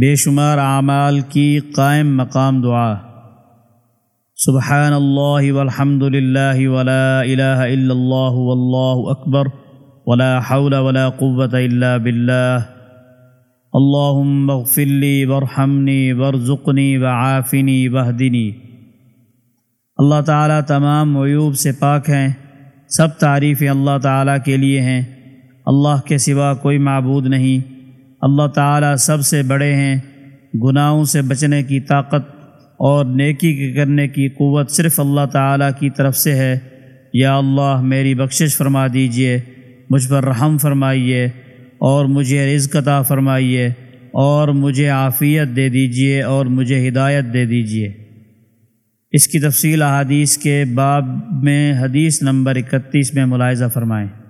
بے شمار اعمال کی قائم مقام دعا۔ سبحان اللہ والحمد للہ ولا الہ الا اللہ واللہ اکبر ولا حول ولا قوة الا باللہ۔ اللہم اغفر لی ورحمنی ورزقنی وعافنی وحدنی اللہ تعالیٰ تمام عیوب سے پاک ہیں، سب تعریفیں اللہ تعالیٰ کے لیے ہیں۔ اللہ کے سوا کوئی معبود نہیں۔ اللہ تعالیٰ سب سے بڑے ہیں، گناہوں سے بچنے کی طاقت اور نیکی کے کرنے کی قوت صرف اللہ تعالیٰ کی طرف سے ہے۔ یا اللہ، میری بخشش فرما دیجیے، مجھ پر رحم فرمائیے اور مجھے رزق عطا فرمائیے اور مجھے عافیت دے دیجیے اور مجھے ہدایت دے دیجیے۔ اس کی تفصیل احادیث کے باب میں، حدیث نمبر اکتیس میں ملاحظہ فرمائیں۔